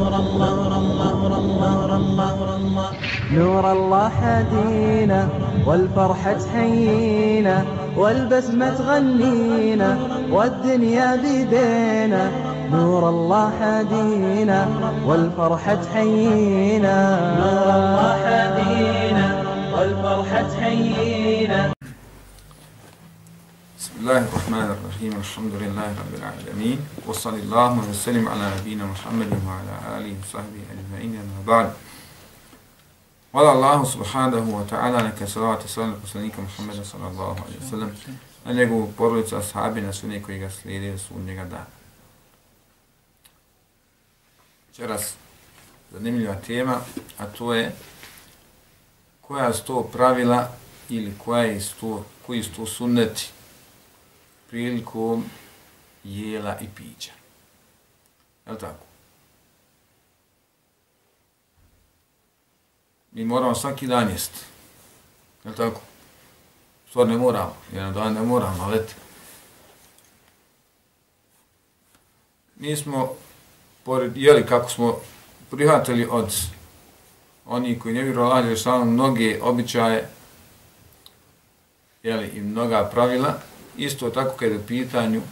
نور الله نور نور حدينا والفرحة تحيينا والبسمة تغنينا والدنيا بيدينا نور الله حدينا والفرحة تحيينا نور الله حدينا والفرحة تحيينا الله الرحمن الرحيم الحمد لله رب العالمين وصلى الله وسلم على نبينا محمد وعلى آله وصحبه أجمعين أما بعد Hvala Allahu subhanahu wa ta'ala neka salavati salam poslanika Muhammeda sallallahu alaihi wa sallam na njegovu porodicu ashabi na sunne koji ga slijede su njega dana. Večeras zanimljiva tema, a to je koja su to pravila ili koja su to, koji su to sunneti prilikom jela i pića. Je tako? Mi moramo svaki dan jesti. Je tako? Stvar ne moramo. Jedan dan ne moramo, ali eto. Mi smo, pored, jeli kako smo prihvatili od oni koji ne vjeruju Allah, jer mnoge običaje jeli, i mnoga pravila, isto tako kada je u pitanju,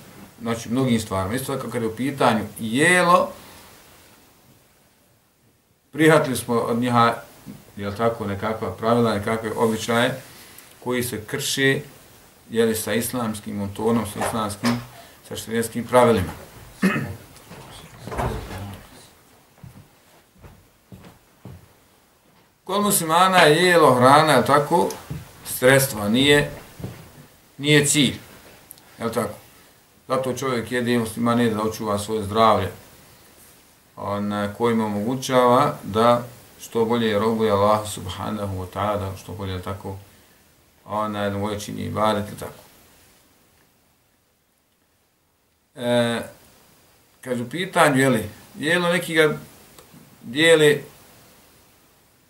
znači mnogim stvarima, isto tako kada je u pitanju jelo, prihvatili smo od njiha, jel tako, nekakva pravila, nekakve običaje, koji se krše, jeli, sa islamskim montonom, sa islamskim, sa štirijenskim pravilima. Kod muslimana je jelo, hrana, je tako, sredstva, nije, nije cilj. Je tako? Zato čovjek jede muslimane da očuva svoje zdravlje, on, eh, koji mu omogućava da što bolje robuje Allah subhanahu wa ta'ala, da što bolje tako ona eh, eh, je moje čini ibadet tako. E, kažu pitanju, jeli, jelo neki ga dijeli,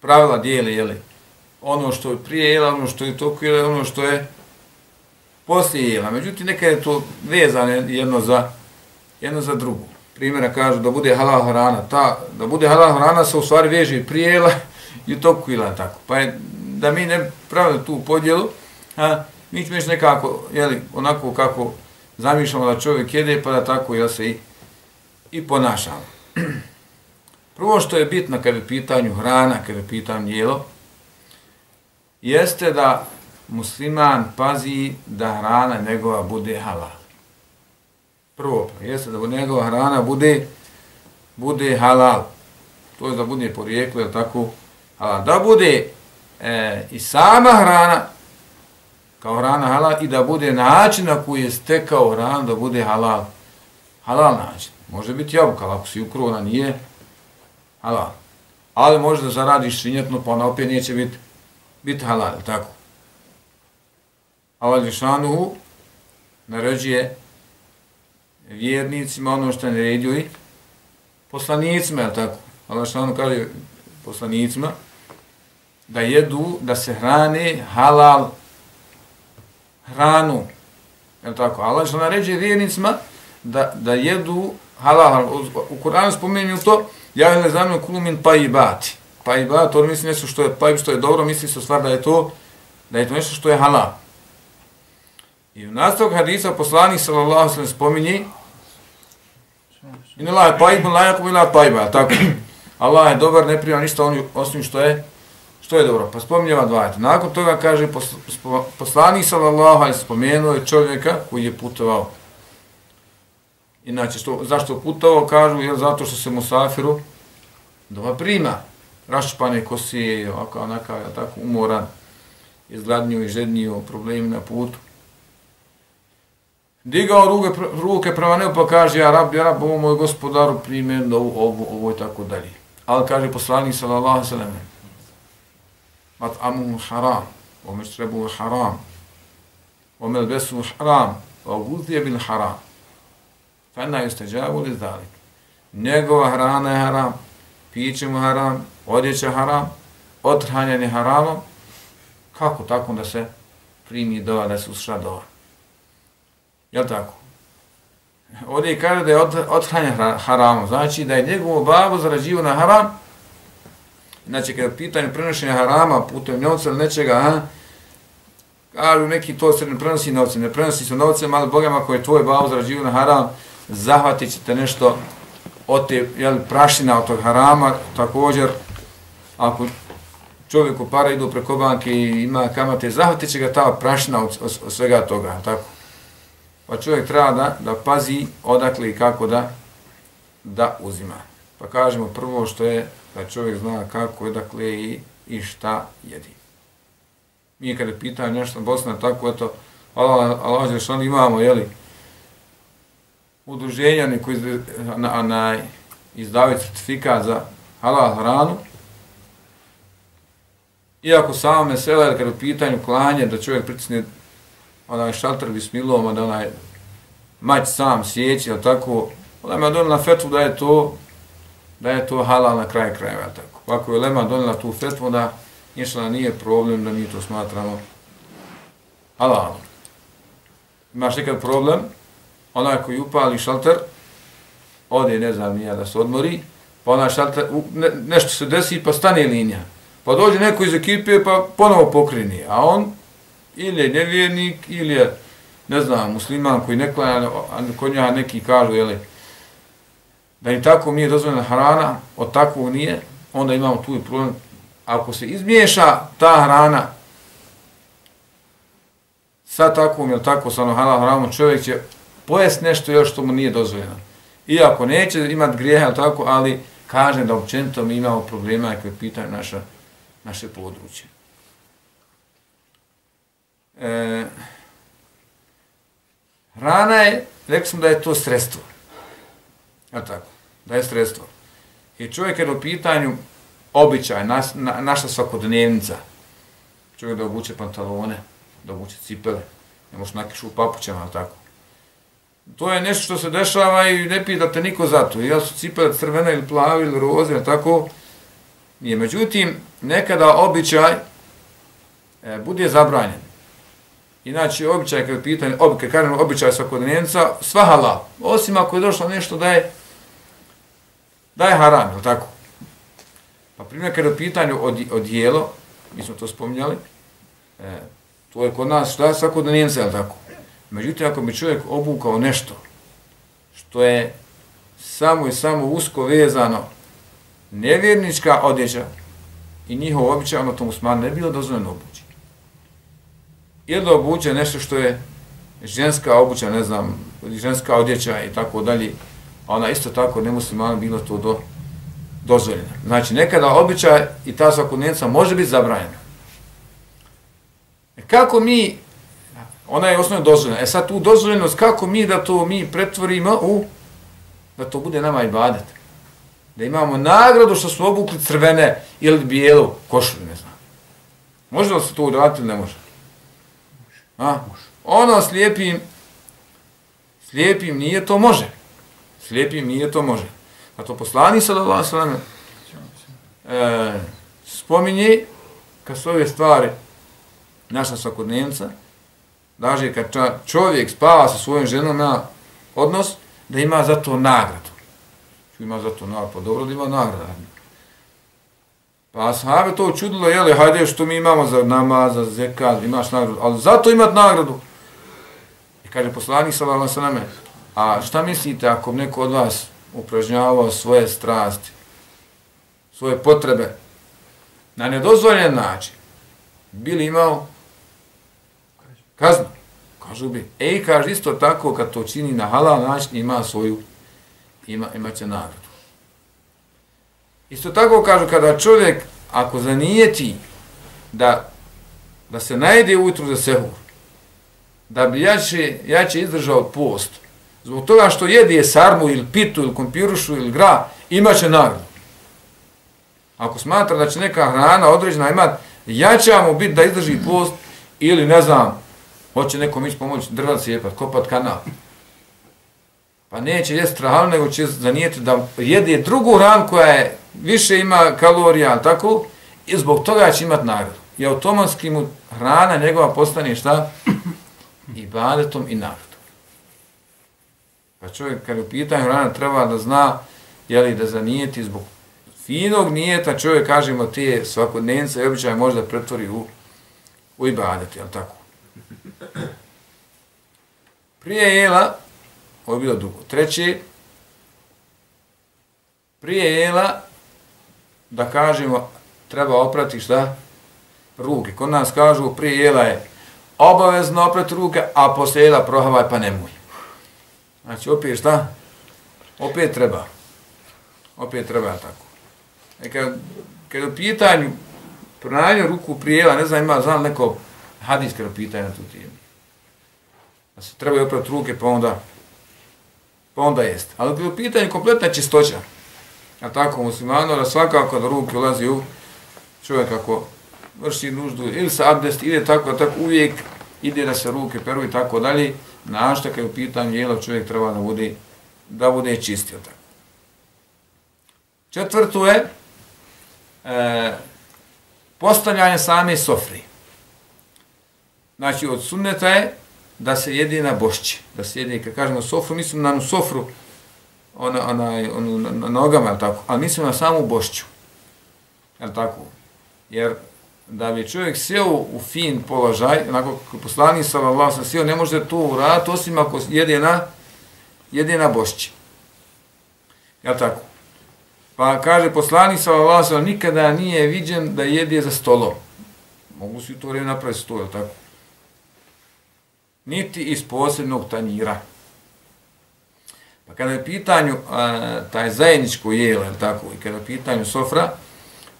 pravila dijeli, jeli, ono što je prije jela, ono što je toku jela, ono što je poslije jela. Međutim, neka je to vezano jedno za, jedno za drugo. Primjera kažu da bude halal hrana. Ta, da bude halal hrana se u stvari veže prije jela i toku jela tako. Pa je da mi ne pravimo tu podjelu, a, mi ćemo nekako, jeli, onako kako zamišljamo da čovjek jede, pa da tako jel se i, i ponašamo. Prvo što je bitno kada je pitanju hrana, kada je pitanju jelo, jeste da musliman pazi da hrana njegova bude halal. Prvo, pa jeste da njegova hrana bude bude halal. To je da bude porijeklo, tako, halal. Da bude e, i sama hrana kao hrana halal i da bude način na koji je stekao hranu da bude halal. Halal način. Može biti jabuka, ali ako si ukrona nije halal. Ali može da zaradiš svinjetno, pa ona opet neće biti bit halal, tako. Allah Žešanuhu naređuje vjernicima ono što ne redio i poslanicima, tako. Allah Žešanuhu kaže poslanicima da jedu, da se hrane halal hranu. Je tako? Allah Žešanuhu naređuje vjernicima da, da jedu halal. U Kur'anu spomenju to, ja ne znam kulu min pa i bati. Pa i bati, to misli nešto što je pa što je dobro, misli se stvar da je to da je to nešto što je halal. I u nastavku hadisa poslanik sallallahu sallam ve spominje Inna Allah tayyibun la yaqbalu illa tayyiba. Tako. Allah je dobar, ne prima ništa on osim što je što je dobro. Pa spominjeva dva. Nakon toga kaže poslanik sallallahu alejhi spomenuo je čovjeka koji je putovao. Inače što zašto putovao kažu je zato što se musafiru doma prima rašpane kosije, ovako onaka tako umoran, izgladnio i žednio problemi na putu digao ruke, ruke prema nebu pa kaže ja rab, ja rab, ovo moj gospodaru primjer, ovo, ovo, ovo i tako dalje. Ali kaže poslanik sallallahu sallam mat amu haram, o meštrebu haram, o melbesu haram, o guzije bil haram. Fa ena jeste džavu li zalik. Njegova hrana je haram, piće mu haram, odjeća haram, otrhanjanje haramom. Kako tako da se primi dova, da se usra dova? Jel tako? ovdje kaže da je od, odhranja haramom, znači da je njegovo babo zarađivo na haram, znači kada je pitanje prenošenja harama putem novca ili nečega, a, kažu neki to se ne prenosi novcem, ne prenosi se novcem, ali Bogama ako je tvoj babo zarađivo na haram, zahvatit ćete nešto od te jel, prašina od tog harama, također, ako čovjeku para idu preko banke i ima kamate, zahvatit će ga ta prašina od, od, od svega toga, tako. Pa čovjek treba da, da pazi odakle i kako da da uzima. Pa kažemo prvo što je da čovjek zna kako, odakle i, i šta jedi. Mi kada pitaju nešto Bosna, tako eto, Allah, Allah, što imamo, jeli, udruženja neko iz, na, na, izdavaju certifikat za halal hranu, iako samo mesela je kada u pitanju klanje da čovjek pritisne onaj šalter bismilom, da onaj mać sam sjeći, ili tako, onda me donila fetvu da je to da je to halal na kraj krajeva, tako. Ako je Lema donila tu fetvu, da ništa nije problem da mi to smatramo halal. Imaš nekad problem, onaj koji upali šalter, ode, ne znam, nija da se odmori, pa onaj šalter, ne, nešto se desi, pa stane linija. Pa dođe neko iz ekipe, pa ponovo pokrini. A on, ili je nevjernik, ili je, ne znam, musliman koji ne klanja, kod njega neki kažu, jeli, da im tako nije dozvoljena hrana, od takvog nije, onda imamo tu i problem. Ako se izmiješa ta hrana sa takvom ili tako sa halal hranom, čovjek će pojest nešto još što mu nije dozvoljeno. Iako neće imati grijeha, tako, ali kažem da općenito mi imamo problema koje pitaju naša, naše područje. E, hrana je, rekli smo da je to sredstvo. Ja tako, da je sredstvo. I čovjek je u pitanju običaj, na, na, naša svakodnevnica. Čovjek da obuče pantalone, da obuče cipele, ne može nakišu u papućama, tako to je nešto što se dešava i ne pitate niko za to. Ja su cipele crvene ili plave ili roze, tako. Nije. Međutim, nekada običaj e, bude zabranjen. Inače, običaj kada pitanje, običaj, kažem, običaj svakodnevnica, sva halal. Osim ako je došlo nešto da je, da je haram, ili tako? Pa primjer, kada je pitanju od, od jelo, mi smo to spominjali, e, to je kod nas, šta je svakodnevnica, ili tako? Međutim, ako bi čovjek obukao nešto što je samo i samo usko vezano nevjernička odjeća i njihov običaj, ono to musman ne bilo dozvoljeno obući. Ili da obuće nešto što je ženska obuća, ne znam, ženska odjeća i tako dalje, a ona isto tako ne muslimano bilo to do, dozvoljeno. Znači, nekada običaj i ta svakodnevnica može biti zabranjena. E kako mi Ona je osnovno dozvoljena. E sad tu dozvoljenost, kako mi da to mi pretvorimo u, da to bude nama i badet. Da imamo nagradu što smo obukli crvene ili bijelu košulju, ne znam. Može li se to uraditi ili ne može? A? Ono slijepim, slijepim nije to može. Slijepim nije to može. A to poslani sa Allah sveme e, spominje kad su ove stvari naša svakodnevnica, Daže, kad čovjek spava sa svojom ženom na odnos, da ima za to nagradu. Ima za to nagradu? Pa dobro da ima nagradu. Pa sahabe to učudilo, jeli, hajde što mi imamo za namaz, za zekad, imaš nagradu, ali zato imat nagradu. I kaže poslanik sa vama sa name, a šta mislite ako neko od vas upražnjavao svoje strasti, svoje potrebe, na nedozvoljen način, bili imao kaznu. Kažu bi, ej, kaže isto tako kad to čini na halal način ima svoju, ima, imaće nagradu. Isto tako kažu kada čovjek, ako zanijeti da, da se najde ujutru za sehur, da bi jače, jače izdržao post, zbog toga što jede sarmu ili pitu ili kompirušu ili gra, ima će nagradu. Ako smatra da će neka hrana određena imat, jača mu biti da izdrži post ili ne znam, Hoće nekom ići pomoći drva cijepat, kopat kanal. Pa neće jest trahal, nego će zanijeti da jede drugu hranu koja je više ima kalorija, tako, i zbog toga će imat nagradu. I automatski mu hrana njegova postane šta? I badetom i nagradom. Pa čovjek kad je u pitanju hrana treba da zna je li da zanijeti zbog finog nijeta čovjek kažemo te svakodnevnice i običaj možda pretvori u, u ibadet, jel tako? Prije jela, ovo je bilo dugo, treće, prije jela, da kažemo, treba oprati šta? Ruke. Kod nas kažu, prije jela je obavezno oprati ruke, a poslije jela prohavaj pa nemoj. Znači, opet šta? Opet treba. Opet treba tako. E kad, kad u pitanju pranju ruku prijela, ne znam, ima, znam neko hadijske pitanje na tu tijelu. Da se trebaju oprati ruke, pa onda, pa onda jest. Ali kad u pitanju kompletna čistoća, a tako muslimano, da svakako da ruke ulazi u čovjek ako vrši nuždu ili sa abdest, ide tako, tako uvijek ide da se ruke peru i tako dalje, našta kad je u pitanju jela čovjek treba da bude, da bude čistio tako. Četvrto je e, postavljanje same sofri. Znači, od sunneta je da se jedi na bošće. Da se jedi, kad kažemo sofru, mislim na sofru, ona, ona, on, na nogama, je tako? Ali mislim na samu bošću. Je tako? Jer da bi čovjek sjeo u fin položaj, onako poslani sa Allah sam sjeo, ne može to uraditi, osim ako jede na, jede na bošći. Je tako? Pa kaže poslani sa Allah nikada nije viđen da jede za stolom. Mogu si u to vrijeme napraviti stol, je tako? Niti iz posebnog tanjira. Pa kada je pitanju a, taj zajedničko jelo, je tako? I kada je pitanju sofra,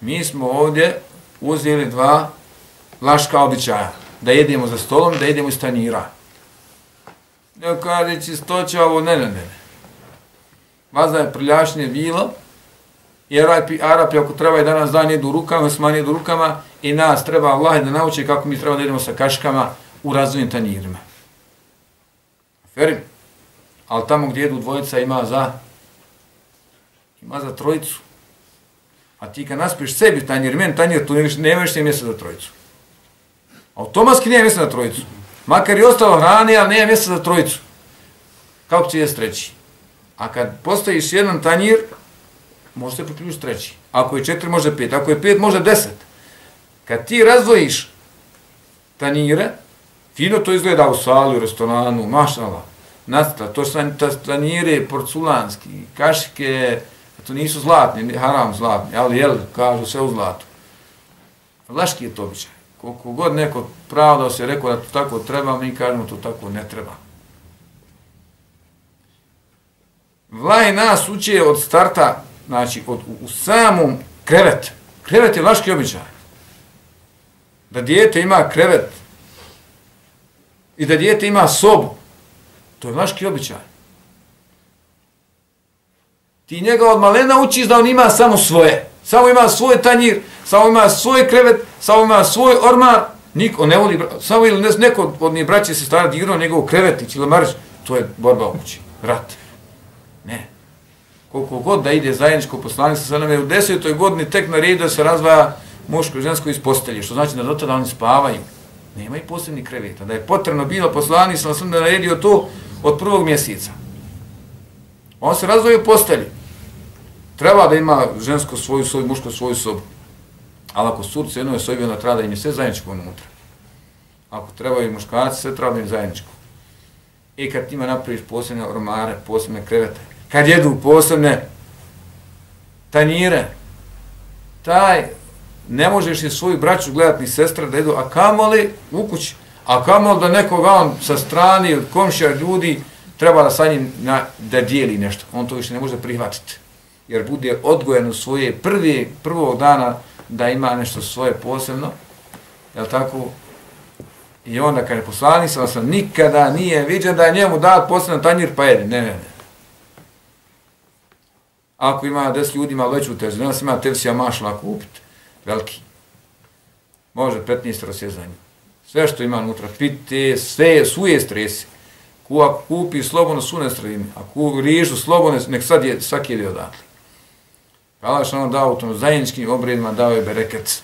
mi smo ovdje uzeli dva laška običaja, da jedemo za stolom, da jedemo iz tanjira. Ne kaže čistoća ovo, ne, ne, ne. Vazda je priljašnje bilo, i Arapi, Arapi ako treba i danas dan jedu rukama, sman jedu rukama, i nas treba Allah da nauči kako mi treba da jedemo sa kaškama u razvojnim tanjirima. Ferim. Ali tamo gdje jedu dvojica ima za ima za trojicu. A ti kad naspiš sebi tanjir, meni tanjir, tu nemaš više mjesta za trojicu. Automatski nema mjesta za trojicu. Makar i ostalo hrane, ali nema mjesta za trojicu. Kako će jest treći? A kad postojiš jedan tanjir, može se priključiti treći. Ako je četiri, može pet. Ako je pet, može deset. Kad ti razvojiš tanjire, fino to izgleda u sali, u restoranu, mašala, nastala. to su tanjire porculanski, kašike, To nisu zlatni, haram zlatni, ali jel, kažu sve u zlatu. Vlaški je to običaj. Koliko god neko pravo se rekao da to tako treba, mi kažemo to tako ne treba. Vlaj nas uče od starta, znači od, u, u samom krevet. Krevet je vlaški običaj. Da dijete ima krevet i da dijete ima sobu, to je laški običaj. Ti njega od malena učiš da on ima samo svoje. Samo ima svoj tanjir, samo ima svoj krevet, samo ima svoj ormar. Niko ne voli, samo ili ne, neko od njih braće se stara dirao njegov krevetić ili mariš, to je borba u kući, rat. Ne. Koliko god da ide zajedničko poslanje sa je u desetoj godini tek na redu da se razvaja muško i žensko iz postelje, što znači da do tada oni spavaju. Nema i posebni kreveta. Da je potrebno bilo poslani sa sveme naredio to od prvog mjeseca. On se razvoju postelji. Treba da ima žensko svoju sobu, muško svoju sobu. Ali ako surce jednoj sobi, onda treba da im je sve zajedničko unutra. Ako treba i muškarci, sve treba da im zajedničko. I kad ima napraviš posebne ormare, posebne krevete, kad jedu posebne tanjire, taj ne možeš i svoju braću gledati ni sestra da jedu, a kamoli u kući, a kamo da nekoga on sa strani od komšija ljudi treba da sa njim na, da dijeli nešto. On to više ne može prihvatiti jer bude odgojen u svoje prvi, prvog dana da ima nešto svoje posebno, je tako? I onda kad je poslani sam, sam nikada nije viđen da je njemu dat posebno tanjir pa jedi. Ne, ne, ne. Ako ima deset ljudi, ima veću težu, ne ima tevsija mašla kupiti, veliki. Može 15 rosjezanja. Sve što ima unutra, pite, sve, suje stresi. Ko ako kupi slobodno sune a ako rižu slobodno, nek sad je, svaki je odatle. Allah što nam dao u tom zajedničkim obredima, dao je bereket,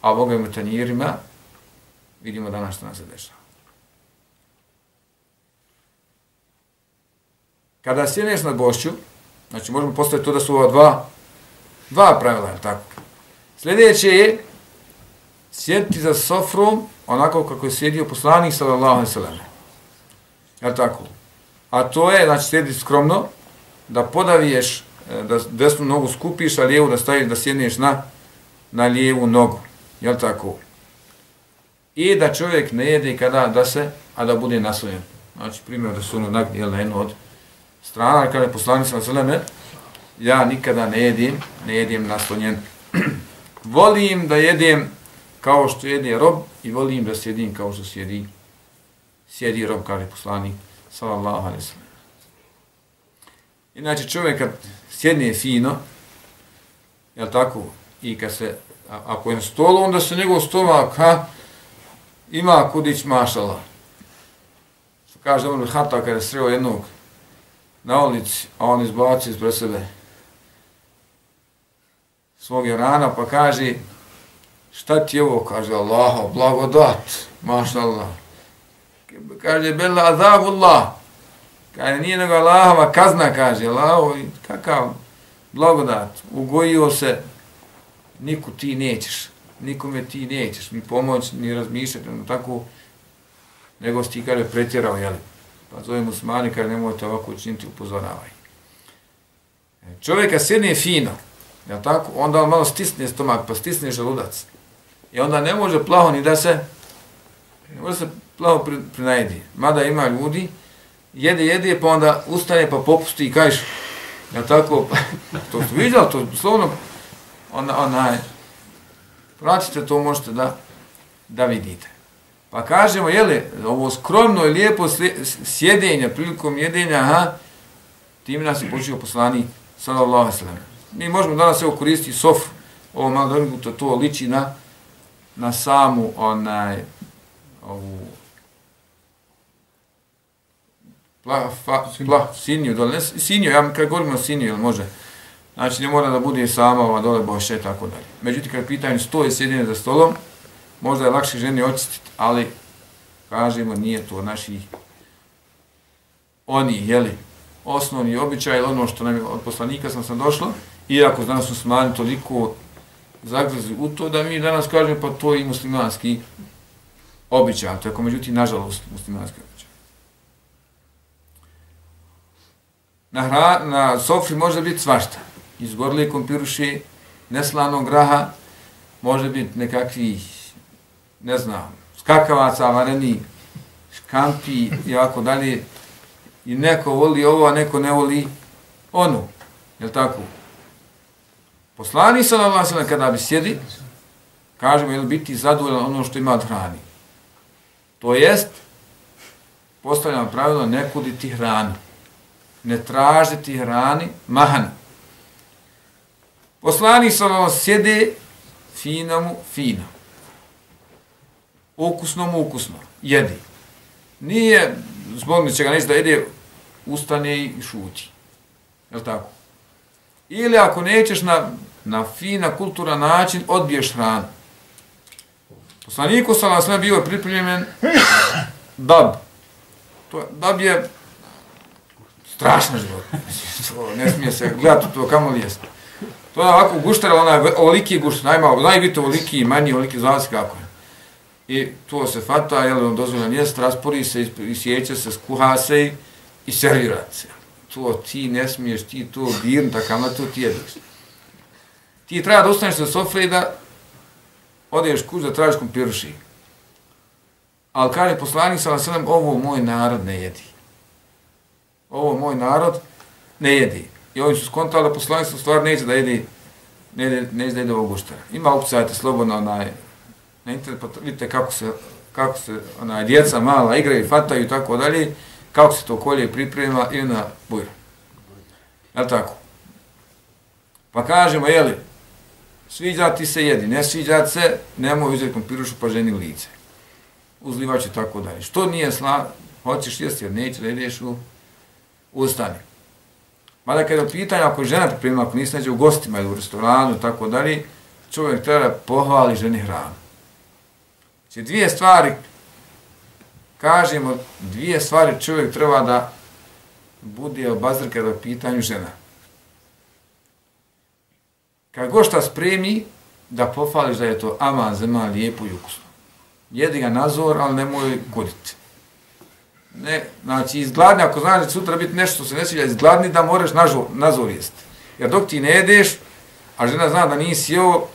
a Boga im tanjirima, vidimo danas što nam se dešava. kada sjedneš na bošću, znači možemo postaviti to da su ova dva, dva pravila, je tako? Sljedeće je sjediti za sofrom onako kako je sjedio poslanik sallallahu alejhi ve sellem. Je tako? A to je znači sjedi skromno da podaviješ e, da desnu nogu skupiš, a lijevu da staviš da sjedneš na na lijevu nogu. Je tako? I da čovjek ne jede kada da se, a da bude naslonjen. Znači, primjer da su ono nagni, jel, na jednu od strana, kada je poslanik sallallahu alejhi ve sellem, ja nikada ne jedim, ne jedim naslonjen. Volim da jedem kao što jede rob i volim da sjedim kao što sjedi, sjedi rob, kaže poslanik, sallallahu alaihi sallam. Inače, čovjek kad sjedne fino, je tako, i kad se, ako je na stolu, onda se njegov stomak, ha, ima kudić mašala. Kaže, on hata kada je sreo jednog na ulici, a on izbaci izbred sebe svog rana, pa kaže, šta ti ovo, kaže Allah, blagodat, maša Allah. Kaže, bela azabullah, kaže, nije nego Allahova kazna, kaže, Allaho, kakav blagodat, ugojio se, niku ti nećeš, nikome ti nećeš, ni pomoć, ni razmišljati, no tako, nego si ti, kaže, pretjerao, jel? Pa zove musmani, kaže, nemojte ovako učiniti, upozoravaj. E, čovjeka sjedne fino, jel tako? Onda on malo stisne stomak, pa stisne želudac. I onda ne može plaho ni da se, ne može se plaho pri, prinajedi. Mada ima ljudi, jede, jede, pa onda ustane, pa popusti i kažeš, ja tako, pa, to su vidjeli, to slovno, ona, ona, pratite to, možete da, da vidite. Pa kažemo, jeli, ovo skromno i lijepo sjedenje prilikom jedenja, ha, tim nas je počeo poslani, sallallahu sallam. Mi možemo danas evo koristiti sof, ovo malo to, to liči na, na samu onaj ovu pla, fa, pla, sinju, dole, ne, sinju, ja kad govorim o sinju, jel može? Znači, ne mora da bude sama ova dole boše, tako dalje. Međutim, kad pitanje stoje sjedine za stolom, možda je lakše ženi očistiti, ali, kažemo, nije to naši oni, jeli, osnovni običaj, ono što nam je od poslanika sam sam došlo, iako danas su smani toliko zagrzi u to da mi danas kažemo pa to je i muslimanski običaj, to je međutim nažalost muslimanski običaj. Na, hra, na sofri može biti svašta. Izgorli kompiruši, neslanog graha, može biti nekakvi, ne znam, skakavaca, vareni, škampi i ovako dalje. I neko voli ovo, a neko ne voli ono. Je tako? Poslani sa Allah kada bi sjedi, kažemo, je li biti zadovoljan ono što ima od hrani. To jest, postavljamo pravilo, ne kuditi hranu. Ne tražiti hrani, mahan. Poslani sa Allah sjede, fina mu, fino. Ukusno mu, ukusno. Jedi. Nije zbog ničega neće da jede, ustane i šuti. Je tako? Ili ako nećeš na, na fina, kultura način, odbiješ hranu. Poslaniku sa sve bio pripremljen dab. To, dab je strašna život. To ne smije se gledati to kamo li jest. To je ovako guštar, onaj oliki guštar, najmalo, najbito oliki, manji oliki, zna se kako je. I to se fata, jel, on dozvoljan jest, raspori se, isjeće se, skuha se i, i servira se to ti ne smiješ, ti to dirn, takav na to ti jediš. Ti treba da ustaneš sa sofre i da odeš kuć da tražiš kompiruši. Ali kada je poslanik sa vaselem, ovo moj narod ne jedi. Ovo moj narod ne jedi. I oni su skontali da poslanik sa stvar neće da jedi ne ide, ne ide ovog uštara. Ima upcajte slobodno onaj, na internet, pa vidite kako se, kako se onaj, djeca mala igraju, fataju i tako dalje kako se to kolje priprema i na bujra. Je tako? Pa kažemo, jeli, sviđa ti se jedi, ne sviđa se, nemoj uzeti kompirušu pa ženi lice. Uzlivač i tako dalje. Što nije sla, hoćeš jesti jer neće da ideš u ustani. Mada kada je pitanje, ako žena priprema, ako nisi neđe u gostima ili u restoranu tako dalje, čovjek treba pohvali ženi hranu. Znači dvije stvari kažemo dvije stvari čovjek treba da bude obazir kada je pitanju žena. Kad god šta spremi, da pofališ da je to aman zema lijepo i ukusno. Jedi ga nazor, ali nemoj goditi. Ne, znači, izgladni, ako znaš da sutra biti nešto se ne sviđa, izgladni da moraš nazor, nazor jesti. Jer dok ti ne jedeš, a žena zna da nisi jeo,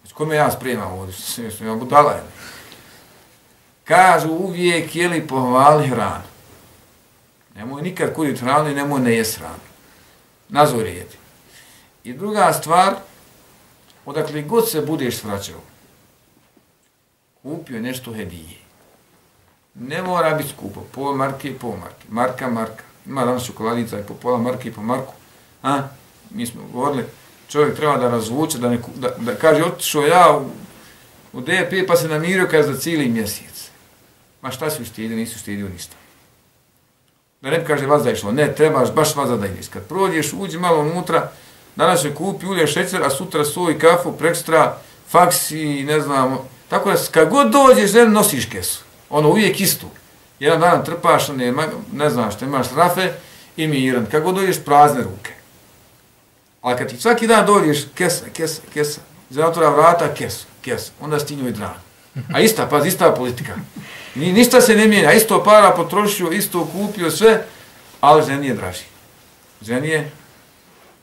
znači, kome ja spremam ovdje, što se mislim, ja budala je. Kažu uvijek, jeli pohvali hranu. Nemoj nikad kuditi hranu i nemoj ne jest hranu. Nazor jedi. I druga stvar, odakle god se budeš vraćao, kupio nešto hedije. Ne mora biti skupo, pol marke i pol marke, marka, marka. Ima danas čokoladica i po pola marke i po marku. A? Mi smo govorili, čovjek treba da razvuče, da, ne, da, da kaže, otišao ja u, u DP pa se namirio kada za cijeli mjesec. Ma šta si uštijedio, nisi uštijedio ništa. Da ne kaže vas da išlo, ne, trebaš baš vas da ideš. Kad prođeš, uđi malo unutra, danas je kupi ulje šećer, a sutra soj, kafu, prekstra, faks i ne znam. Tako da kad god dođeš, ne nosiš kesu. Ono uvijek istu. Jedan dan trpaš, ne, ne znam što imaš rafe i miran. Kad god dođeš, prazne ruke. Ali kad ti svaki dan dođeš, kesa, kesa, kesa, za otvora vrata, kesa, kesa, onda stinju i dran. A ista, paz, ista politika. Ni, ništa se ne mijenja, isto para potrošio, isto kupio, sve, ali ženi je draži. Ženi je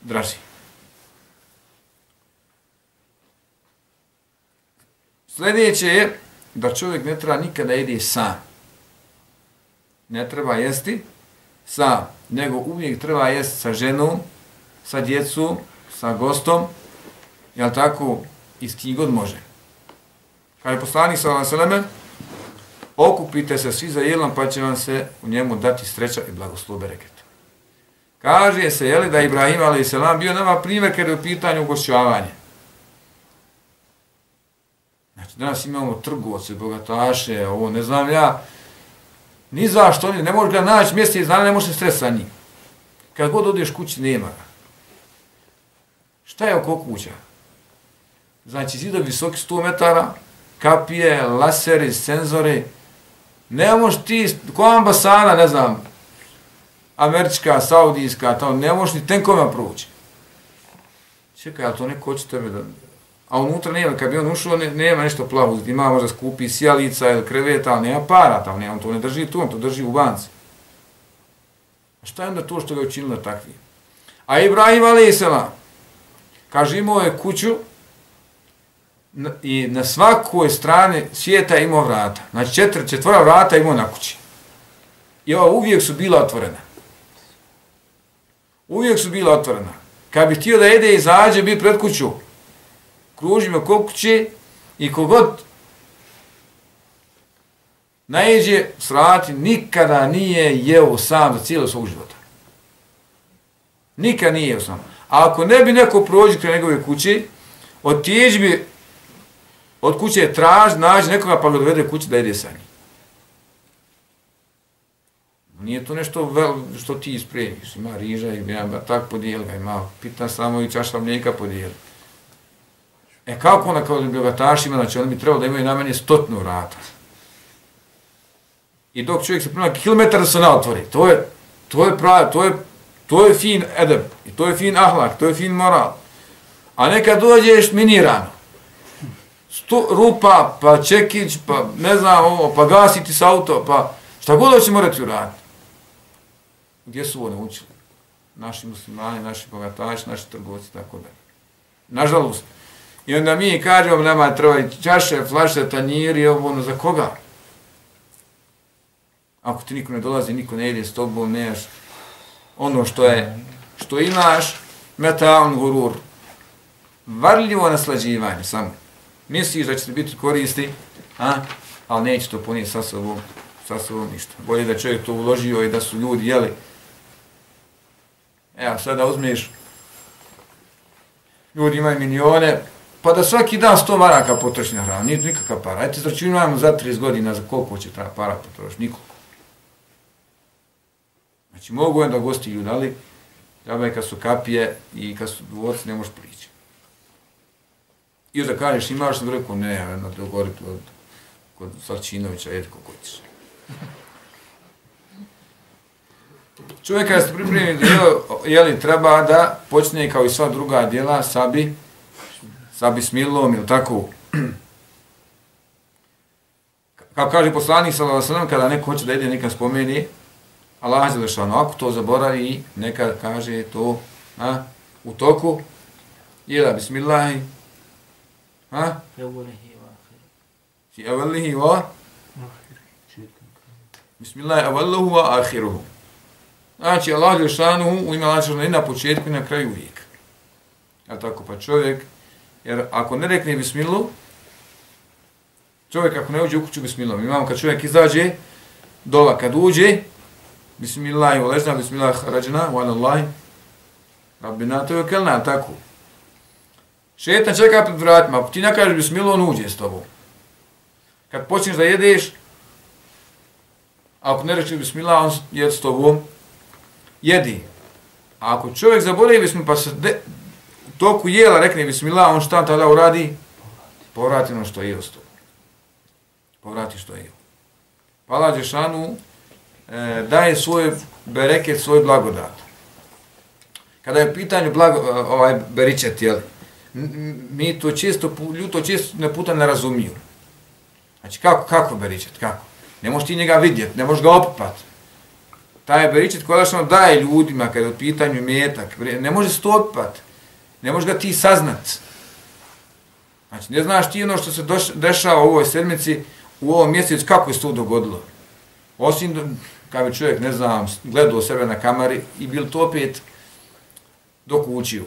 draži. Sljedeće je da čovjek ne treba nikada jedi sam. Ne treba jesti sam, nego uvijek treba jesti sa ženom, sa djecom, sa gostom, jel tako, i s kim god može. Kad je poslanik sa Vaseleme, okupite se svi za jelom, pa će vam se u njemu dati sreća i blagoslov bereket. Kaže se, jeli, da Ibrahim, ali selam, bio nama primjer kada je u pitanju ugošćavanja. Danas imamo trgovce, bogataše, ovo, ne znam ja, ni zašto, ne možeš ga naći mjesec dana, ne možeš stres sa njim. Kad god odeš kući, nema ga. Šta je oko kuća? Znači, zida visoki 100 metara, kapije, laseri, senzori, ne možeš ti, ko ambasada, ne znam, američka, saudijska, to, ne možeš ni tenkovima proći. Čekaj, ali to neko hoće tebe da, a unutra nema, kad bi on ušao, ne, nema nešto plavo, ima možda skupi sjalica ili kreveta, ali nema para tamo, ne, on to ne drži tu, on to drži u banci. A šta je onda to što ga učinilo takvi? A Ibrahim a.s. kaže, imao je kuću i na svakoj strani svijeta imao vrata. Znači četiri, četvora vrata imao na kući. I ova uvijek su bila otvorena. Uvijek su bila otvorena. Kad bi htio da jede i izađe, bi pred kuću, kružimo oko kuće i kogod najeđe srati, nikada nije jeo sam za cijelo svog života. Nikada nije jeo sam. A ako ne bi neko prođe kre njegove kuće, otijeđi bi od kuće traž, nađe nekoga pa ga dovede kuće da jede sa njim. Nije to nešto vel, što ti ispremiš. Ima riža i ja tak podijeli ga, ima pita samo i čaša mlijeka podijeli. E kako ona kao bogatašima, znači oni bi trebalo da imaju najmanje stotnu vrata. I dok čovjek se prima kilometar da se ne otvori, to je, to je pravi, to je, to je fin edeb, i to je fin ahlak, to je fin moral. A nekad dođeš minirano, sto rupa, pa čekić, pa ne znam ovo, pa gasiti s auto, pa šta god će morati uraditi. Gdje su ovo naučili? Naši muslimani, naši bogataši, naši trgovci, tako da. Nažalost, I onda mi kažemo, nama treba čaše, flaše, tanjiri, ovo, ono, za koga? Ako ti niko ne dolazi, niko ne ide s tobom, nemaš ono što je, što imaš, metaun gurur, varljivo naslađivanje, samo. Misliš da će ti biti koristi, a? ali neće to ponijeti sa sobom, sa sobom ništa. Bolje da čovjek to uložio i da su ljudi jeli. Evo, sada uzmeš, ljudi imaju milione, pa da svaki dan 100 maraka potroši na hranu, nije nikakav para. Ajte, zračunajmo za 30 godina za koliko će ta para potrošiti, nikoliko. Znači, mogu onda gosti ljudi, ali treba kad su kapije i kad su dvorci, ne možeš prići. I onda kažeš, imaš sam rekao, ne, ja jedno gori kod, kod Sarčinovića, jedi kako ćeš. Čovjek kada se pripremi jeli, treba da počne kao i sva druga djela sabi, sa bismilom ili tako. Kao kaže poslanik sallallahu alejhi kada neko hoće da ide neka spomeni Allah je lešano, ako to zaboravi, neka kaže to a, u toku, jela bismillah a? Fi awalihi wa bismillah awaluhu wa akhiruhu. Znači, Allah je lešano u ime Allah je na početku i na kraju uvijek. a tako pa čovjek, jer ako ne rekne bismilu, čovjek ako ne uđe u kuću bismilom, imamo kad čovjek izađe, dola kad uđe, bismillah wa lejna, bismillah rađena, wa alallahi, rabbina, to je kelna, tako. Šetan čeka pred vratima, ako ti ne kažeš bismilu, on uđe s tobom. Kad počneš da jedeš, ako ne reče bismillah, on jed s tobom, jedi. A ako čovjek zaboravi bismillah, pa se de, toku jela rekne bismillah, on šta tada uradi? Povrati ono što je s tobom. Povrati što je. Pa Allah Đešanu e, daje svoj bereket, svoj blagodat. Kada je u pitanju blago, e, ovaj beričet, jel, mi to često, ljuto često ne puta ne razumiju. Znači, kako, kako beričet, kako? Ne možeš ti njega vidjet, ne možeš ga opipat. Taj beričet koja daje ljudima kada je u pitanju metak, ne može se to opipat. Ne možeš ga ti saznat. Znači, ne znaš ti ono što se dešava u ovoj sedmici, u ovom mjesecu, kako je se to dogodilo. Osim, kao čovjek, ne znam, gledao sebe na kamari i bil to opet dok učio.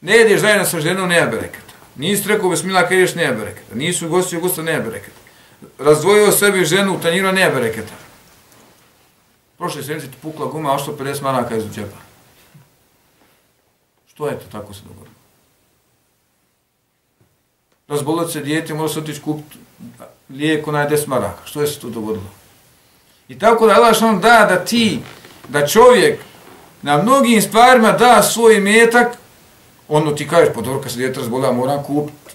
Ne jedeš zajedno sa ženom, nema berekata. Nisi rekao besmila kad ideš, nema berekata. Nisu gostio gosta, nema berekata. Razdvojio sebi ženu, tanjira, nema berekata. Prošle sedmice ti pukla guma, a što 50 maraka iz džepa. Što je to tako se dogodilo? Razbolit se dijete, može se otići kupiti lijek onaj des maraka. Što je se to dogodilo? I tako da Allah on da da ti, da čovjek na mnogim stvarima da svoj metak, ono ti kažeš, pa dobro, kad se dijete razbolila, moram kupiti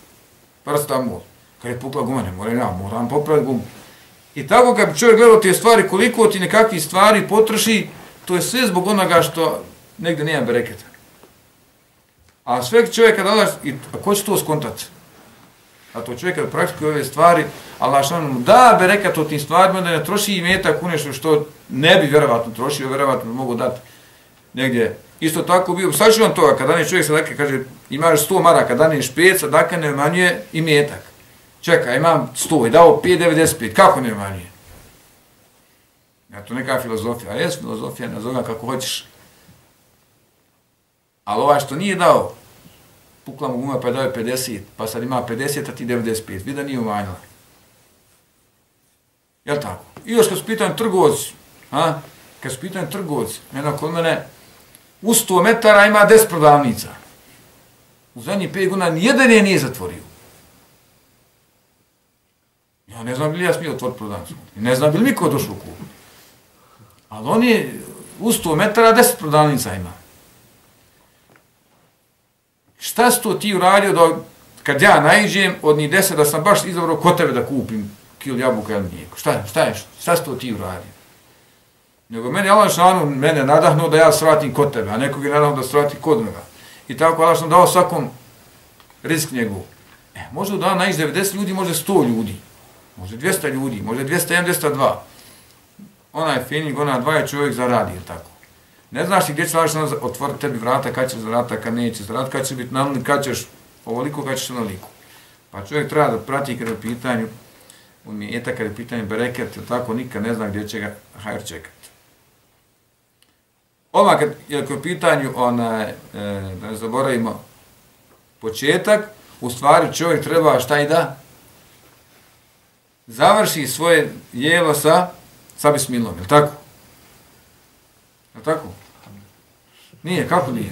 paracetamol. Kad je pukla guma, ne moram ja, moram popraviti gumu. I tako kad čovjek gleda te stvari, koliko ti nekakvih stvari potroši, to je sve zbog onoga što negdje nema bereketa. A sve čovjek kada odlaš, i, ko će to skontati? a to čovjek kada praktikuje ove stvari, Allah što mu da berekat o tim stvarima, da ne troši i metak u nešto što ne bi vjerovatno trošio, vjerovatno mogu dati negdje. Isto tako bio, sad ću vam toga, kada ne čovjek sadaka, kaže, imaš 100 maraka, da ne špec, ne manje i metak. Čekaj, imam 100 i dao 5,95, kako ne manje? Ja, to neka filozofija, a jes filozofija, nazove kako hoćeš. Ali ovaj što nije dao, pukla mu guma pa je dao 50, pa sad ima 50, a ti 95. vida da nije umanjila. Jel tako? I još kad su pitan trgovac, a? kad su pitan trgovac, jedna kod mene, u 100 metara ima 10 prodavnica. U zadnjih 5 godina nijedan je nije zatvorio. Ja ne znam bi li ja smio otvoriti prodavnicu. Ne znam bi li mi ko došlo u kupu. Ali on je u 100 metara 10 prodavnica ima. Šta si to ti uradio da kad ja najđem od njih deset da sam baš izabrao kod tebe da kupim kil jabuka ili mlijeko? Šta, šta je? Šta si to ti uradio? Nego meni Allah šanu mene nadahnuo da ja svratim kod tebe, a nekog je nadahnuo da svrati kod njega. I tako Allah šanu dao svakom rizik njegov. E, možda da najđe 90 ljudi, možda 100 ljudi. Može 200 ljudi, može 201, 202. Onaj fening, ona dva je čovjek zaradi, tako. Ne znaš ti gdje će laži otvoriti tebi vrata, kad ćeš zarata, kad neće zarata, kad će biti namljen, kad ćeš ovoliko, kad ćeš onoliko. Pa čovjek treba da prati kada je pitanju, u kada je pitanje bereket, tako, nikad ne zna gdje će ga hajr čekati. Ova kad je u pitanju, ona, e, da ne zaboravimo, početak, u stvari čovjek treba šta i da završi svoje jelo sa, sa bismilom, je tako? Je tako? Nije, kako nije?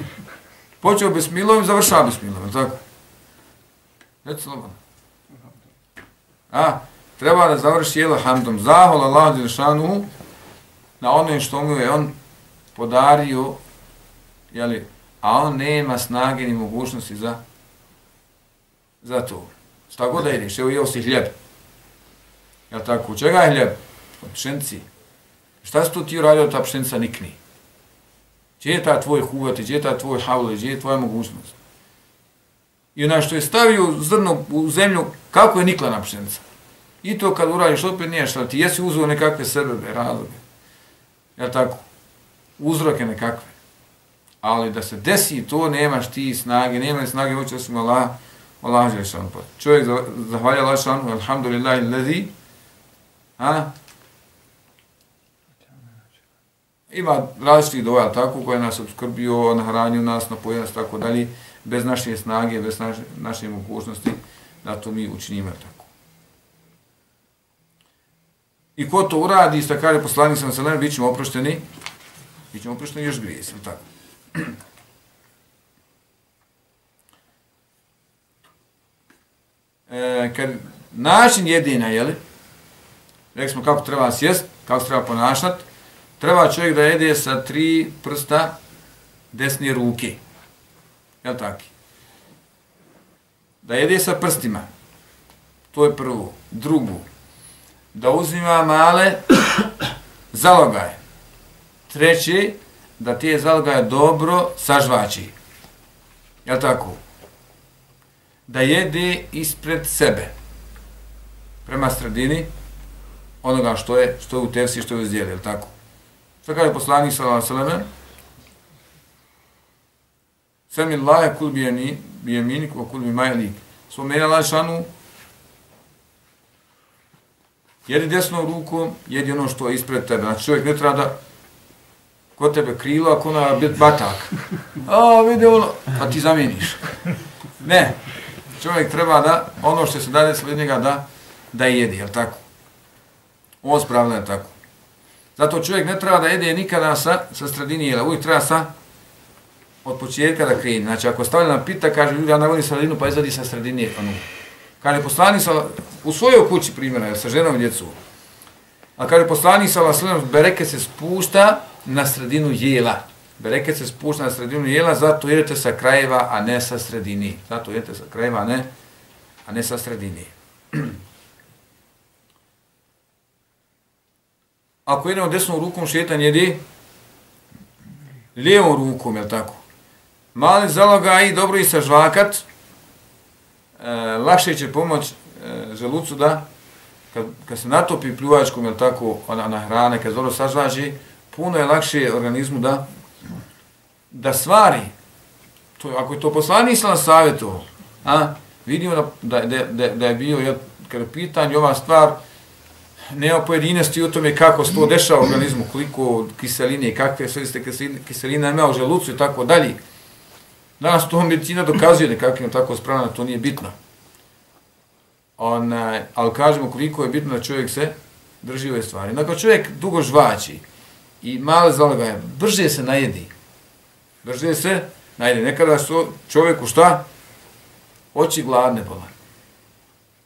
Počeo bismilom i završava bismilom, je tako? Reci slobodno. A, treba da završi jelo hamdom. Zahol Allah Đelšanu na onim što mu je on podario, jeli, a on nema snage ni mogućnosti za, za to. Šta god da ideš, evo jeo si hljeb. Jel tako? Čega je hljeb? Od pšenci. Šta si tu ti uradio ta pšenca nikni? Gdje je ta tvoj huvati, gdje je ta tvoj havle, gdje je tvoja mogućnost? I onaj što je stavio zrno u zemlju, kako je nikla na pšenica? I to kad uradiš opet nije šta, ti jesi uzeo nekakve sebebe, razloge. Ja tako? Uzroke nekakve. Ali da se desi to, nemaš ti snage, nemaš snage, hoće osim Allah, Allah je čovjek zahvalja Allah šan, alhamdulillah, lezi, a? Ima različitih doja, tako, koje nas obskrbio, nahranio nas, napojio nas, tako dalje, bez naše snage, bez naše, naše mogućnosti, da to mi učinimo tako. I ko to uradi, sta kaže poslanik sam selem, bit ćemo oprošteni, bit ćemo oprošteni još grijesi, tako. E, kad način jedina, jeli, rekli smo kako treba sjest, kako se treba ponašati, treba čovjek da jede sa tri prsta desne ruke. Je tako? Da jede sa prstima. To je prvo. Drugo. Da uzima male zalogaje. Treći, da te zalogaje dobro sažvači. Je tako? Da jede ispred sebe. Prema sredini onoga što je, što je u tefsi, što je u zdjeli, je tako? Šta kaže poslanik sallallahu alejhi ve selleme? Sami Allah kul bi yani bi yaminik wa kul bi malik. So me Allah šanu Jedi desnom rukom, jedi ono što je ispred tebe. Znači čovjek ne treba da kod tebe krilo, ako ona bit batak. A, vidi ono, pa ti zamijeniš. Ne, čovjek treba da, ono što se dade sled njega, da, da jedi, jel tako? Ovo spravlja je tako. Zato čovjek ne treba da jede nikada sa, sa sredini jela, uvijek treba sa od početka da krene. Znači, ako stavlja na pita, kaže, ljudi, ja ne volim sredinu, pa izvadi sa sredine. Pa kaže, poslani sa, u svojoj kući primjera, sa ženom i djecu. A kaže, poslani sa vasledom, bereke se spušta na sredinu jela. Bereke se spušta na sredinu jela, zato jedete sa krajeva, a ne sa sredini. Zato jedete sa krajeva, a ne, a ne sa sredini. ako idemo desnom rukom šetan jedi lijevom rukom, jel tako? Mali zaloga i dobro i sažvakat, e, lakše će pomoć e, želucu da, kad, kad se natopi pljuvačkom, jel tako, ona na hrane, kad dobro sažvaži, puno je lakše organizmu da da stvari. To, ako je to poslani islam savjetu, a, vidimo da, da, da, da je bio, jel, kada je pitanje ova stvar, nema pojedinosti u tome kako se to dešava u organizmu, koliko kiseline, kakve sve ste kiseline, ima u želucu i tako dalje. Danas to medicina dokazuje da kakvim tako spravna, to nije bitno. Ona, ali kažemo koliko je bitno da čovjek se drži ove stvari. Dakle, čovjek dugo žvači i male zalogaje, brže se najedi. Brže se najedi. Nekada su čovjeku šta? Oči gladne bola.